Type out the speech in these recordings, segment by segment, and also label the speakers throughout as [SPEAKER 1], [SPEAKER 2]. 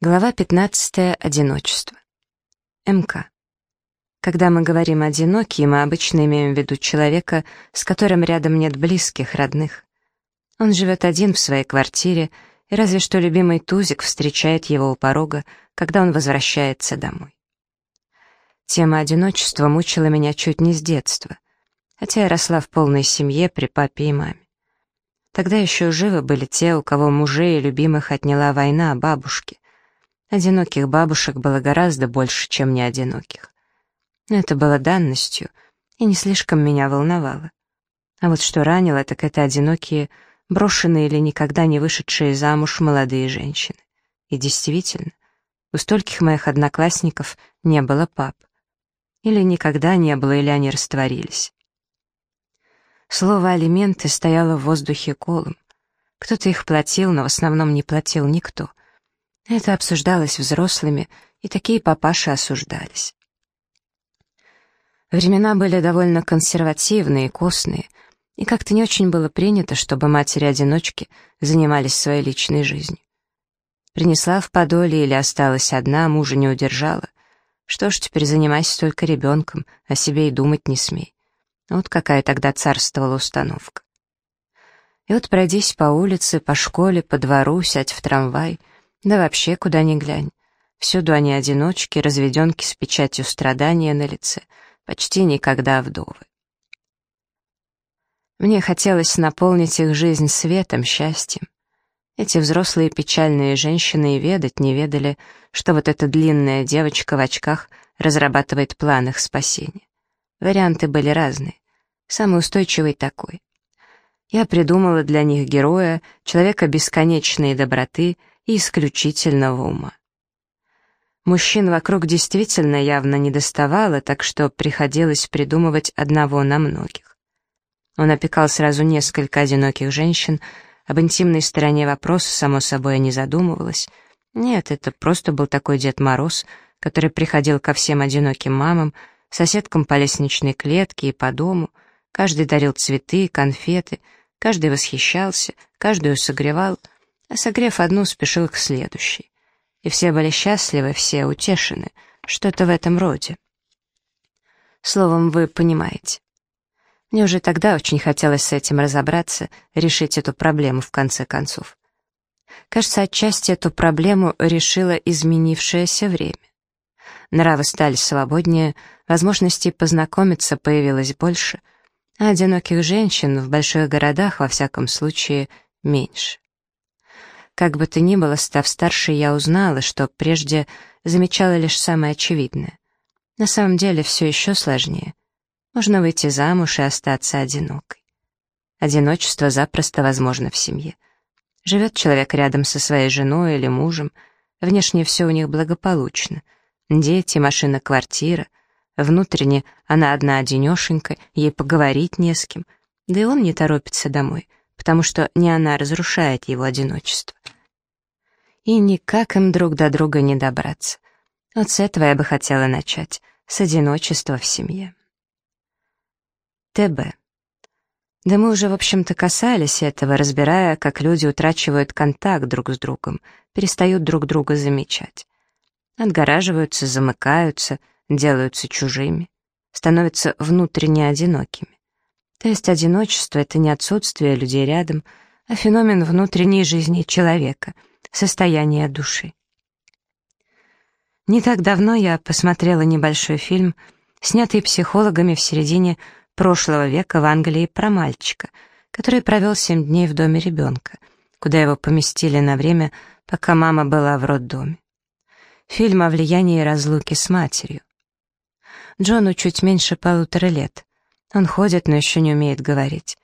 [SPEAKER 1] Глава 15. Одиночество. МК. Когда мы говорим «одинокий», мы обычно имеем в виду человека, с которым рядом нет близких, родных. Он живет один в своей квартире, и разве что любимый Тузик встречает его у порога, когда он возвращается домой. Тема одиночества мучила меня чуть не с детства, хотя я росла в полной семье при папе и маме. Тогда еще живы были те, у кого мужей и любимых отняла война, бабушки — Одиноких бабушек было гораздо больше, чем неодиноких. Но это было данностью и не слишком меня волновало. А вот что ранило, так это одинокие, брошенные или никогда не вышедшие замуж молодые женщины. И действительно, у стольких моих одноклассников не было пап. Или никогда не было, или они растворились. Слово «алименты» стояло в воздухе колом. Кто-то их платил, но в основном не платил никто. Это обсуждалось взрослыми, и такие папаши осуждались. Времена были довольно консервативные и костные, и как-то не очень было принято, чтобы матери-одиночки занимались своей личной жизнью. Принесла в подоле или осталась одна, мужа не удержала. Что ж, теперь занимайся только ребенком, о себе и думать не смей. Вот какая тогда царствовала установка. И вот пройдись по улице, по школе, по двору, сядь в трамвай — да вообще, куда ни глянь. Всюду они одиночки, разведенки с печатью страдания на лице, почти никогда вдовы. Мне хотелось наполнить их жизнь светом, счастьем. Эти взрослые печальные женщины и ведать не ведали, что вот эта длинная девочка в очках разрабатывает план их спасения. Варианты были разные. Самый устойчивый такой. Я придумала для них героя, человека бесконечной доброты и исключительного ума. Мужчин вокруг действительно явно не доставало, так что приходилось придумывать одного на многих. Он опекал сразу несколько одиноких женщин, об интимной стороне вопроса, само собой, не задумывалась. Нет, это просто был такой Дед Мороз, который приходил ко всем одиноким мамам, соседкам по лестничной клетке и по дому, каждый дарил цветы, конфеты, каждый восхищался, каждую согревал — а согрев одну, спешил к следующей. И все были счастливы, все утешены, что-то в этом роде. Словом, вы понимаете. Мне уже тогда очень хотелось с этим разобраться, решить эту проблему в конце концов. Кажется, отчасти эту проблему решило изменившееся время. Нравы стали свободнее, возможностей познакомиться появилось больше, а одиноких женщин в больших городах, во всяком случае, меньше. Как бы то ни было, став старше, я узнала, что прежде замечала лишь самое очевидное. На самом деле все еще сложнее. Можно выйти замуж и остаться одинокой. Одиночество запросто возможно в семье. Живет человек рядом со своей женой или мужем, внешне все у них благополучно. Дети, машина, квартира. Внутренне она одна-одинешенька, ей поговорить не с кем. Да и он не торопится домой — потому что не она разрушает его одиночество. И никак им друг до друга не добраться. Вот с этого я бы хотела начать, с одиночества в семье. ТБ. Да мы уже, в общем-то, касались этого, разбирая, как люди утрачивают контакт друг с другом, перестают друг друга замечать. Отгораживаются, замыкаются, делаются чужими, становятся внутренне одинокими. То есть одиночество — это не отсутствие людей рядом, а феномен внутренней жизни человека, состояние души. Не так давно я посмотрела небольшой фильм, снятый психологами в середине прошлого века в Англии про мальчика, который провел семь дней в доме ребенка, куда его поместили на время, пока мама была в роддоме. Фильм о влиянии разлуки с матерью. Джону чуть меньше полутора лет. Он ходит, но еще не умеет говорить.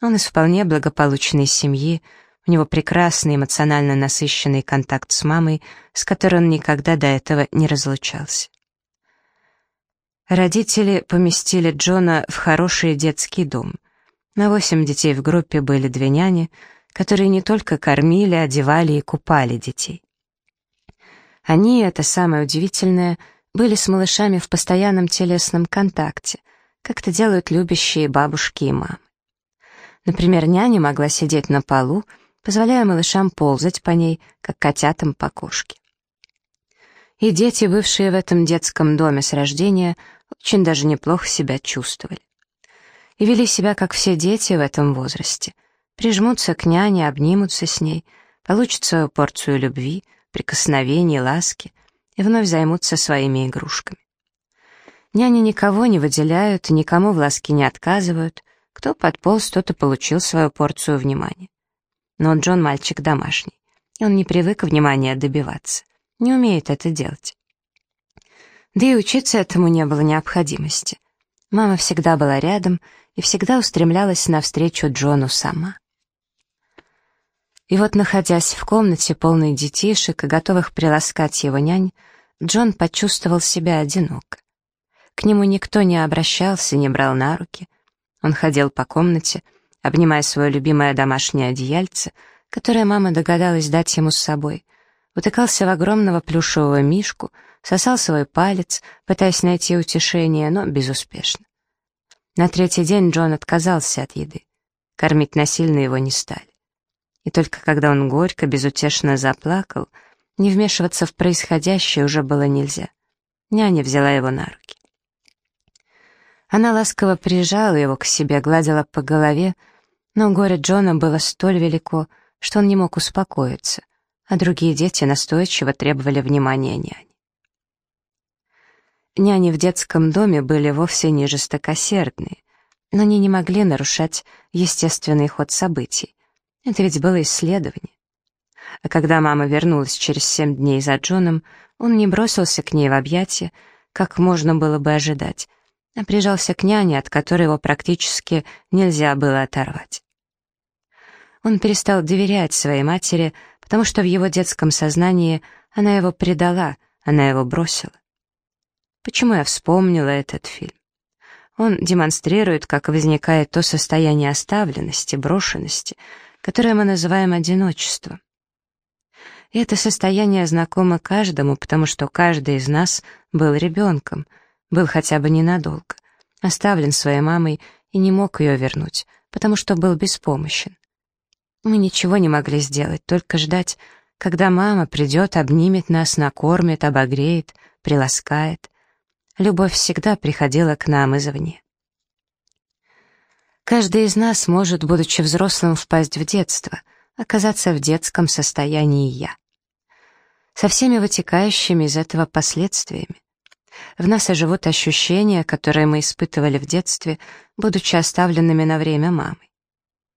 [SPEAKER 1] Он из вполне благополучной семьи, у него прекрасный эмоционально насыщенный контакт с мамой, с которой он никогда до этого не разлучался. Родители поместили Джона в хороший детский дом. На восемь детей в группе были две няни, которые не только кормили, одевали и купали детей. Они, это самое удивительное, были с малышами в постоянном телесном контакте — как это делают любящие бабушки и мамы. Например, няня могла сидеть на полу, позволяя малышам ползать по ней, как котятам по кошке. И дети, бывшие в этом детском доме с рождения, очень даже неплохо себя чувствовали. И вели себя, как все дети в этом возрасте. Прижмутся к няне, обнимутся с ней, получат свою порцию любви, прикосновений, ласки и вновь займутся своими игрушками. Няни никого не выделяют, никому в ласке не отказывают, кто подполз, тот и получил свою порцию внимания. Но Джон мальчик домашний, и он не привык внимания добиваться, не умеет это делать. Да и учиться этому не было необходимости. Мама всегда была рядом и всегда устремлялась навстречу Джону сама. И вот, находясь в комнате, полной детишек и готовых приласкать его нянь, Джон почувствовал себя одиноко. К нему никто не обращался, не брал на руки. Он ходил по комнате, обнимая свое любимое домашнее одеяльце, которое мама догадалась дать ему с собой, утыкался в огромного плюшевого мишку, сосал свой палец, пытаясь найти утешение, но безуспешно. На третий день Джон отказался от еды. Кормить насильно его не стали. И только когда он горько, безутешно заплакал, не вмешиваться в происходящее уже было нельзя. Няня взяла его на руки. Она ласково прижала его к себе, гладила по голове, но горе Джона было столь велико, что он не мог успокоиться, а другие дети настойчиво требовали внимания няни. Няни в детском доме были вовсе не жестокосердные, но они не могли нарушать естественный ход событий. Это ведь было исследование. А когда мама вернулась через семь дней за Джоном, он не бросился к ней в объятия, как можно было бы ожидать, прижался к няне, от которой его практически нельзя было оторвать. Он перестал доверять своей матери, потому что в его детском сознании она его предала, она его бросила. Почему я вспомнила этот фильм? Он демонстрирует, как возникает то состояние оставленности, брошенности, которое мы называем одиночеством. И это состояние знакомо каждому, потому что каждый из нас был ребенком, был хотя бы ненадолго, оставлен своей мамой и не мог ее вернуть, потому что был беспомощен. Мы ничего не могли сделать, только ждать, когда мама придет, обнимет нас, накормит, обогреет, приласкает. Любовь всегда приходила к нам извне. Каждый из нас может, будучи взрослым, впасть в детство, оказаться в детском состоянии «я». Со всеми вытекающими из этого последствиями. В нас и живут ощущения, которые мы испытывали в детстве, будучи оставленными на время мамой.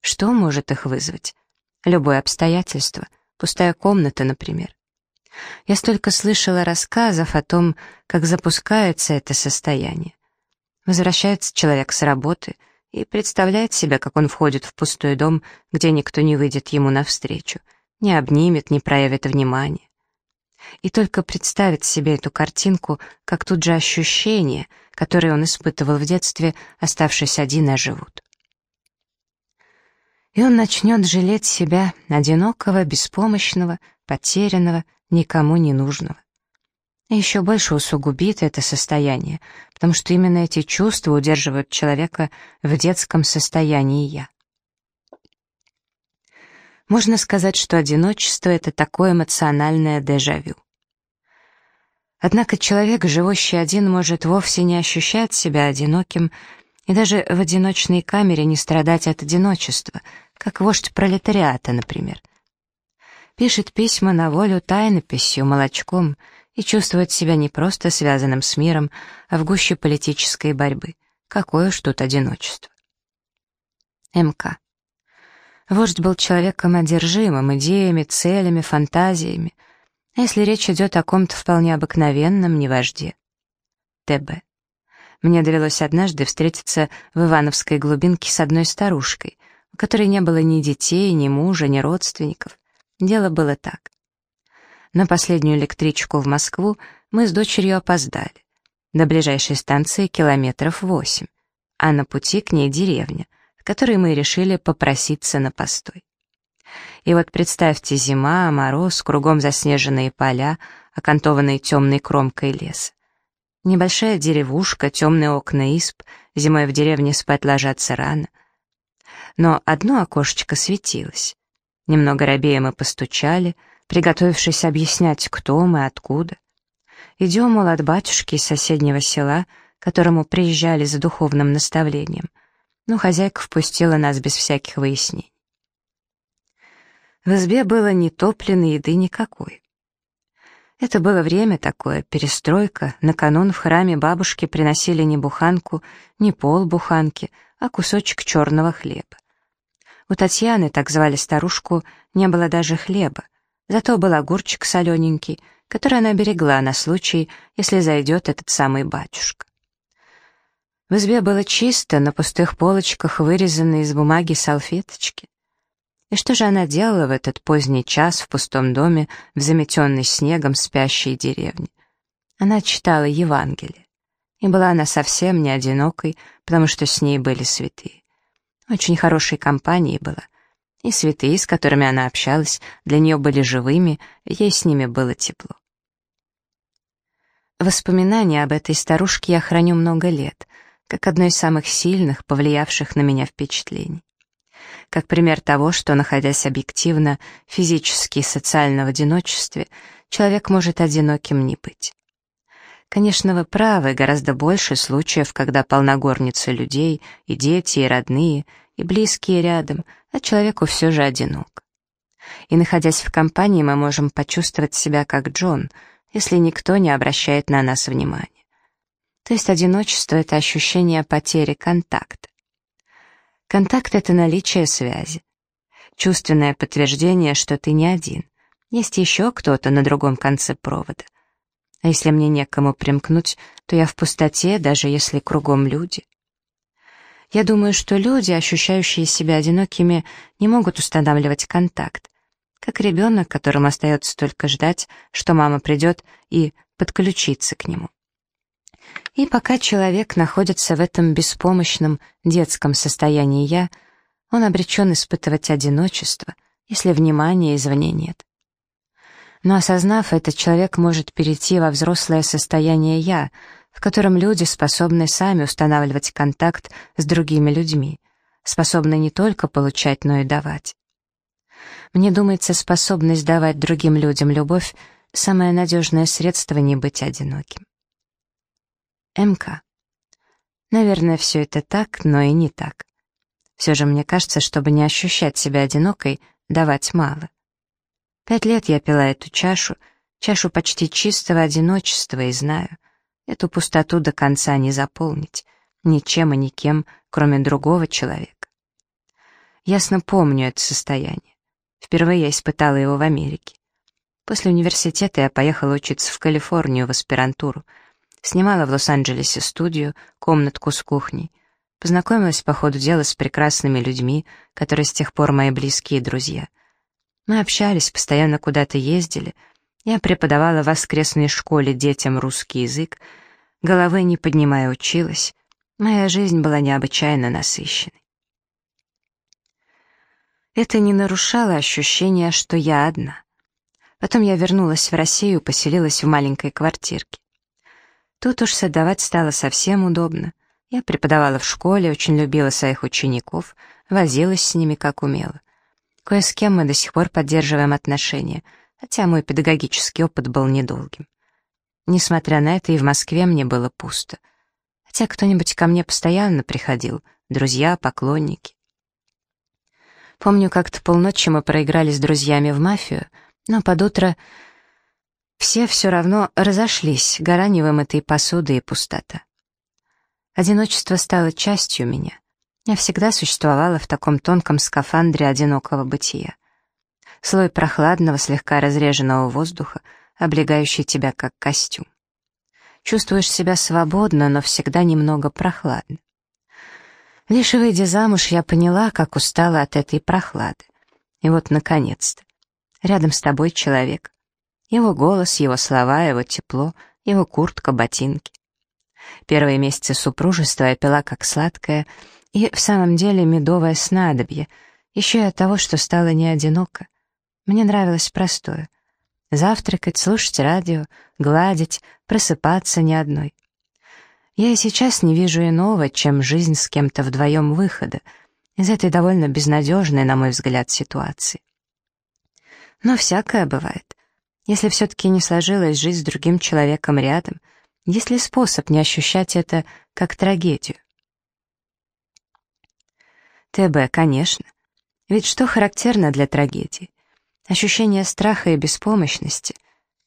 [SPEAKER 1] Что может их вызвать? Любое обстоятельство, пустая комната, например. Я столько слышала рассказов о том, как запускается это состояние. Возвращается человек с работы и представляет себя, как он входит в пустой дом, где никто не выйдет ему навстречу, не обнимет, не проявит внимания. И только представить себе эту картинку, как тут же ощущения, которые он испытывал в детстве, оставшись один, оживут. И он начнет жалеть себя, одинокого, беспомощного, потерянного, никому не нужного. И еще больше усугубит это состояние, потому что именно эти чувства удерживают человека в детском состоянии «я». Можно сказать, что одиночество — это такое эмоциональное дежавю. Однако человек, живущий один, может вовсе не ощущать себя одиноким и даже в одиночной камере не страдать от одиночества, как вождь пролетариата, например — пишет письма на волю тайнописью, молочком и чувствует себя не просто связанным с миром, а в гуще политической борьбы. Какое уж тут одиночество. МК. Вождь был человеком одержимым идеями, целями, фантазиями. А если речь идет о ком-то вполне обыкновенном, не вожде. ТБ. Мне довелось однажды встретиться в Ивановской глубинке с одной старушкой, у которой не было ни детей, ни мужа, ни родственников. Дело было так. На последнюю электричку в Москву мы с дочерью опоздали. До ближайшей станции километров восемь, а на пути к ней деревня, в которой мы решили попроситься на постой. И вот представьте зима, мороз, кругом заснеженные поля, окантованные темной кромкой леса. Небольшая деревушка, темные окна исп, зимой в деревне спать ложатся рано. Но одно окошечко светилось. Немного робея мы постучали, приготовившись объяснять, кто мы, откуда. Идем, мол, от батюшки из соседнего села, к которому приезжали за духовным наставлением. Но хозяйка впустила нас без всяких выяснений. В избе было ни топленой еды никакой. Это было время такое, перестройка. На канун в храме бабушки приносили не буханку, не полбуханки, а кусочек черного хлеба. У Татьяны, так звали старушку, не было даже хлеба, зато был огурчик солененький, который она берегла на случай, если зайдет этот самый батюшка. В избе было чисто, на пустых полочках вырезаны из бумаги салфеточки. И что же она делала в этот поздний час в пустом доме, в заметенной снегом спящей деревне? Она читала Евангелие. И была она совсем не одинокой, потому что с ней были святые. Очень хорошей компанией была. И святые, с которыми она общалась, для нее были живыми, ей с ними было тепло. Воспоминания об этой старушке я храню много лет, как одно из самых сильных, повлиявших на меня впечатлений. Как пример того, что, находясь объективно, физически и социально в одиночестве, человек может одиноким не быть. Конечно, вы правы, гораздо больше случаев, когда полногорница людей, и дети, и родные, и близкие рядом, а человеку все же одинок. И находясь в компании, мы можем почувствовать себя как Джон, если никто не обращает на нас внимания. То есть одиночество — это ощущение потери контакта. Контакт — это наличие связи. Чувственное подтверждение, что ты не один. Есть еще кто-то на другом конце провода. А если мне некому примкнуть, то я в пустоте, даже если кругом люди. Я думаю, что люди, ощущающие себя одинокими, не могут устанавливать контакт. Как ребенок, которому остается только ждать, что мама придет и подключиться к нему. И пока человек находится в этом беспомощном детском состоянии «я», он обречен испытывать одиночество, если внимания извне нет. Но осознав это, человек может перейти во взрослое состояние «я», в котором люди способны сами устанавливать контакт с другими людьми, способны не только получать, но и давать. Мне думается, способность давать другим людям любовь — самое надежное средство не быть одиноким. МК. Наверное, все это так, но и не так. Все же мне кажется, чтобы не ощущать себя одинокой, давать мало. Пять лет я пила эту чашу, чашу почти чистого одиночества, и знаю, эту пустоту до конца не заполнить, ничем и никем, кроме другого человека. Ясно помню это состояние. Впервые я испытала его в Америке. После университета я поехала учиться в Калифорнию в аспирантуру — Снимала в Лос-Анджелесе студию, комнатку с кухней. Познакомилась по ходу дела с прекрасными людьми, которые с тех пор мои близкие друзья. Мы общались, постоянно куда-то ездили. Я преподавала в воскресной школе детям русский язык, головы не поднимая училась. Моя жизнь была необычайно насыщенной. Это не нарушало ощущение, что я одна. Потом я вернулась в Россию, поселилась в маленькой квартирке. Тут уж создавать стало совсем удобно. Я преподавала в школе, очень любила своих учеников, возилась с ними как умела. Кое с кем мы до сих пор поддерживаем отношения, хотя мой педагогический опыт был недолгим. Несмотря на это, и в Москве мне было пусто. Хотя кто-нибудь ко мне постоянно приходил, друзья, поклонники. Помню, как-то полночи мы проиграли с друзьями в мафию, но под утро все все равно разошлись, гора невымытой посуды и пустота. Одиночество стало частью меня. Я всегда существовала в таком тонком скафандре одинокого бытия. Слой прохладного, слегка разреженного воздуха, облегающий тебя как костюм. Чувствуешь себя свободно, но всегда немного прохладно. Лишь выйдя замуж, я поняла, как устала от этой прохлады. И вот, наконец-то, рядом с тобой человек, его голос, его слова, его тепло, его куртка, ботинки. Первые месяцы супружества я пила как сладкое, и в самом деле медовое снадобье, еще и от того, что стало не одиноко. Мне нравилось простое. Завтракать, слушать радио, гладить, просыпаться не одной. Я и сейчас не вижу иного, чем жизнь с кем-то вдвоем выхода из этой довольно безнадежной, на мой взгляд, ситуации. Но всякое бывает. Если все-таки не сложилось жить с другим человеком рядом, есть ли способ не ощущать это как трагедию? ТБ, конечно. Ведь что характерно для трагедии? Ощущение страха и беспомощности.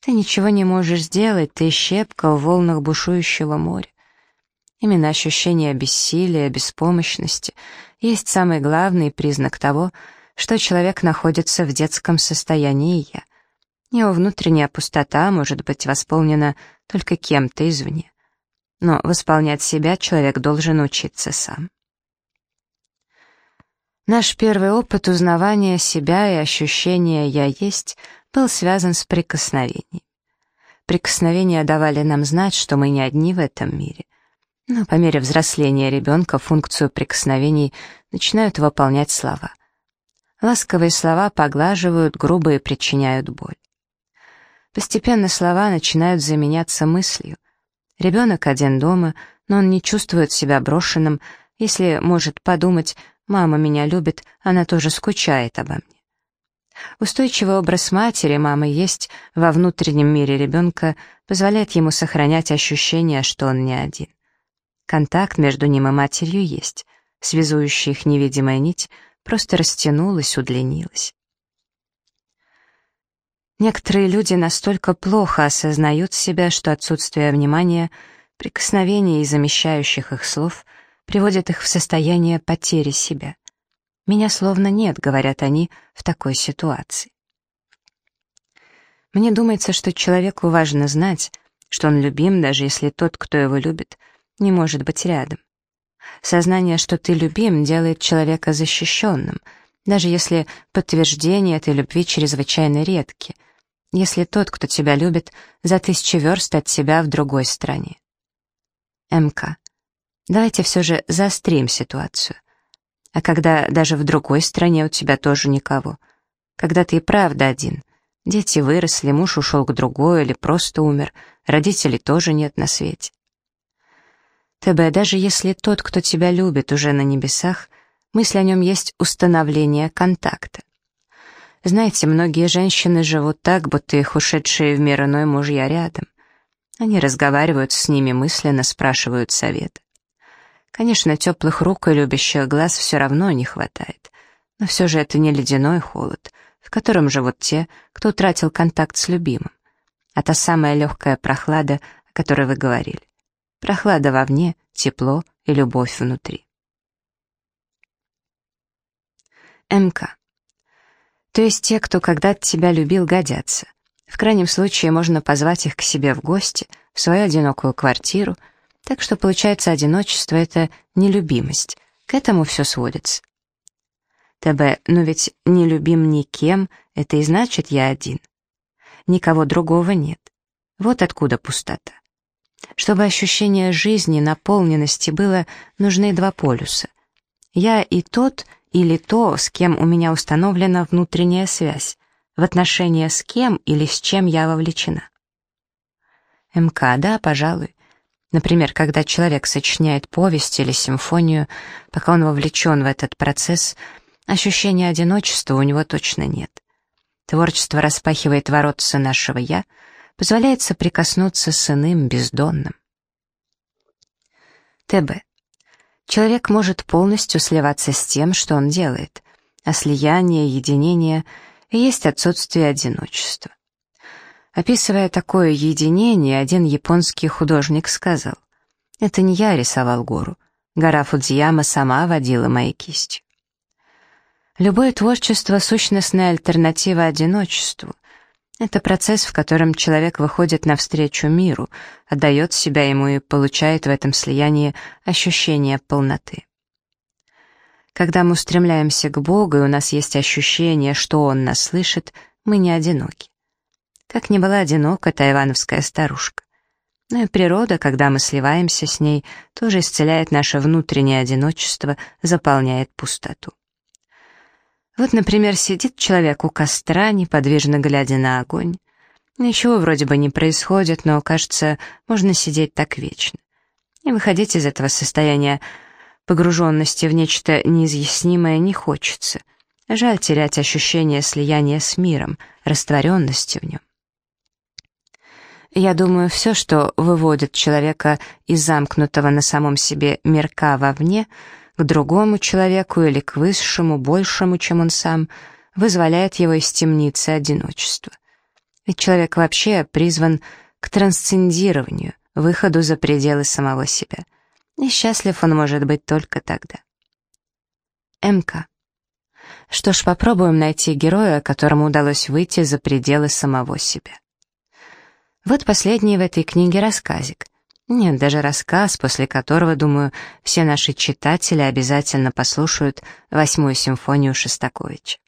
[SPEAKER 1] Ты ничего не можешь сделать, ты щепка в волнах бушующего моря. Именно ощущение бессилия, беспомощности есть самый главный признак того, что человек находится в детском состоянии «я». Его внутренняя пустота может быть восполнена только кем-то извне. Но восполнять себя человек должен учиться сам. Наш первый опыт узнавания себя и ощущения «я есть» был связан с прикосновением. Прикосновения давали нам знать, что мы не одни в этом мире. Но по мере взросления ребенка функцию прикосновений начинают выполнять слова. Ласковые слова поглаживают, грубые причиняют боль. Постепенно слова начинают заменяться мыслью. Ребенок один дома, но он не чувствует себя брошенным, если может подумать Мама меня любит, она тоже скучает обо мне. Устойчивый образ матери, мамы есть во внутреннем мире ребенка, позволяет ему сохранять ощущение, что он не один. Контакт между ним и матерью есть, связующая их невидимая нить просто растянулась, удлинилась. Некоторые люди настолько плохо осознают себя, что отсутствие внимания, прикосновений и замещающих их слов — приводит их в состояние потери себя. «Меня словно нет», — говорят они в такой ситуации. Мне думается, что человеку важно знать, что он любим, даже если тот, кто его любит, не может быть рядом. Сознание, что ты любим, делает человека защищенным, даже если подтверждения этой любви чрезвычайно редки, если тот, кто тебя любит, за тысячи верст от тебя в другой стране. МК. Давайте все же заострим ситуацию. А когда даже в другой стране у тебя тоже никого? Когда ты и правда один? Дети выросли, муж ушел к другой или просто умер, родителей тоже нет на свете. ТБ, даже если тот, кто тебя любит, уже на небесах, мысль о нем есть установление контакта. Знаете, многие женщины живут так, будто их ушедшие в мир иной мужья рядом. Они разговаривают с ними мысленно, спрашивают совета. Конечно, теплых рук и любящих глаз все равно не хватает. Но все же это не ледяной холод, в котором живут те, кто утратил контакт с любимым. А та самая легкая прохлада, о которой вы говорили. Прохлада вовне, тепло и любовь внутри. МК. То есть те, кто когда-то тебя любил, годятся. В крайнем случае можно позвать их к себе в гости, в свою одинокую квартиру — так что получается одиночество — это нелюбимость. К этому все сводится. ТБ, но ведь не любим никем, это и значит я один. Никого другого нет. Вот откуда пустота. Чтобы ощущение жизни, наполненности было, нужны два полюса. Я и тот, или то, с кем у меня установлена внутренняя связь, в отношения с кем или с чем я вовлечена. МК, да, пожалуй. Например, когда человек сочиняет повесть или симфонию, пока он вовлечен в этот процесс, ощущения одиночества у него точно нет. Творчество распахивает воротца нашего «я», позволяет соприкоснуться с иным, бездонным. ТБ. Человек может полностью сливаться с тем, что он делает, а слияние, единение есть отсутствие одиночества. Описывая такое единение, один японский художник сказал, «Это не я рисовал гору, гора Фудзияма сама водила моей кистью». Любое творчество — сущностная альтернатива одиночеству. Это процесс, в котором человек выходит навстречу миру, отдает себя ему и получает в этом слиянии ощущение полноты. Когда мы устремляемся к Богу, и у нас есть ощущение, что Он нас слышит, мы не одиноки. Как не была одинока та ивановская старушка. Но и природа, когда мы сливаемся с ней, тоже исцеляет наше внутреннее одиночество, заполняет пустоту. Вот, например, сидит человек у костра, неподвижно глядя на огонь. Ничего вроде бы не происходит, но, кажется, можно сидеть так вечно. И выходить из этого состояния погруженности в нечто неизъяснимое не хочется. Жаль терять ощущение слияния с миром, растворенности в нем. Я думаю, все, что выводит человека из замкнутого на самом себе мирка вовне, к другому человеку или к высшему, большему, чем он сам, вызволяет его из темницы одиночества. Ведь человек вообще призван к трансцендированию, выходу за пределы самого себя. И счастлив он может быть только тогда. МК. Что ж, попробуем найти героя, которому удалось выйти за пределы самого себя. Вот последний в этой книге рассказик. Нет, даже рассказ, после которого, думаю, все наши читатели обязательно послушают восьмую симфонию Шостаковича.